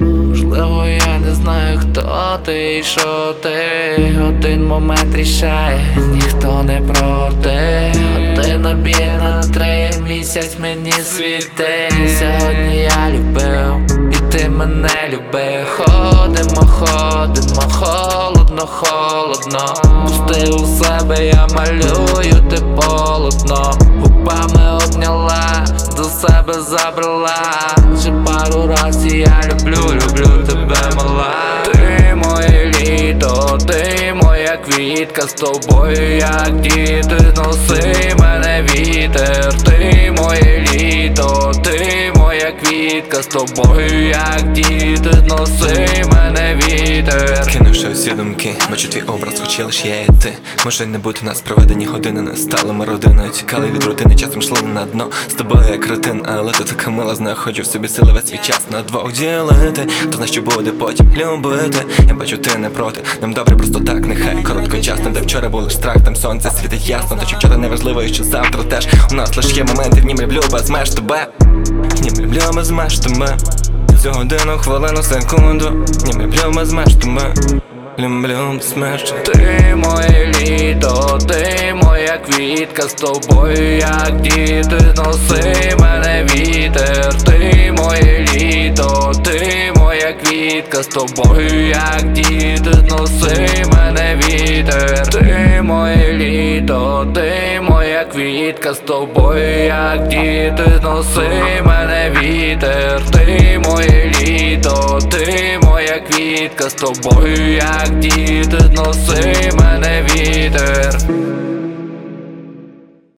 Можливо, я не знаю, хто ти і що ти. Один момент рішає, ніхто не проти. Один обід на три місяць мені світи. Сьогодні я любив, і ти мене любив Ходимо, ходимо, холодно, холодно. Пусти у себе, я малюю, ти полотно себе забрала. Вже пару раз я люблю, люблю тебе, мала. Ти моє літо, ти моя квітка з тобою, як діти, квітка з тобою, як діти, носи мене вітер. Кинувши усі думки, бачу твій образ, хоч лиш я і ти. Може не бути нас проведені години, не стали ми родиною. Тікали від рутини, часом йшли на дно. З тобою як ретин, але ти така мила знаходжу в собі сили весь свій час на двох ділити. Хто знає, що буде потім любити. Я бачу, ти не проти, нам добре просто так, нехай. Короткочасно, де вчора був лиш страх, там сонце світить ясно. То що вчора не важливо, і що завтра теж. У нас лиш є моменти, в нім люблю без меж тебе Нім люблю без меж Цю годину, хвилину, секунду. Нім люблю без меж тебе Люблю без Ти моє літо, ти моя квітка. З тобою, як діти, носи мене вітер, ти моє літо, ти моя квітка. З тобою, як діти, носи мене вітер, моя з тобою, як діти, носи мене вітер, ти моє літо, ти моя квітка з тобою, як діти, носи мене вітер.